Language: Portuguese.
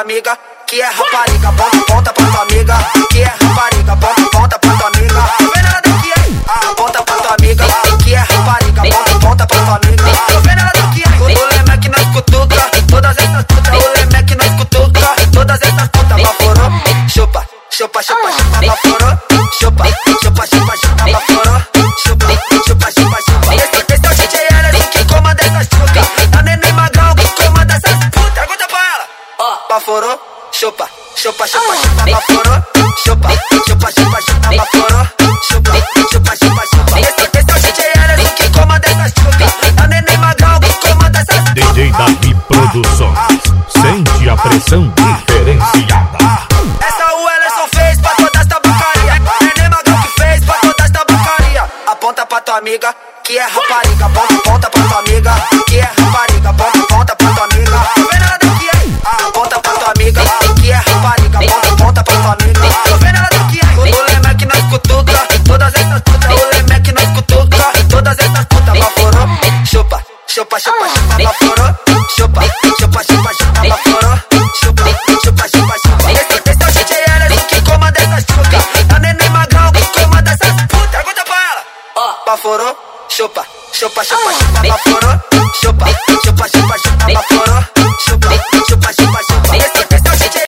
amiga que é rapariga. Bota, volta pra tua amiga que é rapariga. Bota, volta pra tua amiga. Vem daqui, hein? Ah, bota pra tua amiga que é rapariga. Bota, volta pra tua amiga. Vem nada daqui, hein? Todo lemeque é na escutuca, todas essas putas. O lemeque é na escutuca, todas essas putas. Vaporou, chupa, chupa, chupa, chupa, vaporou, chupa, chupa, chupa, chupa. Chupa, chupa, chupa, chupa, baforou, chupa, chupa, chupa, chupa, baforou, chupa, chupa, chupa, chupa. Esse, é o DJ Eras que comanda essas chuca. A neném magrão que comanda. DJ Davi Produções. Sente a pressão diferenciada. Essa o Ellison fez pra toda esta tabacaria. Neném Magrão que fez pra toda esta tabacaria. Aponta pra tua amiga que é rapariga. Aponta, aponta pra tua amiga que é rapariga. Chupa, chupa, chupa, chupa. Baforou, chupa, chupa, chupa, chupa. Baforou, chupa, chupa, chupa, chupa. Esse, esse é o DJ Eras que comanda essas chuca. A neném magrão que comanda essas putas. Pergunta pra ela. Ó, baforou, chupa, chupa, chupa, chupa. Baforou, chupa, chupa, chupa, chupa. Baforou,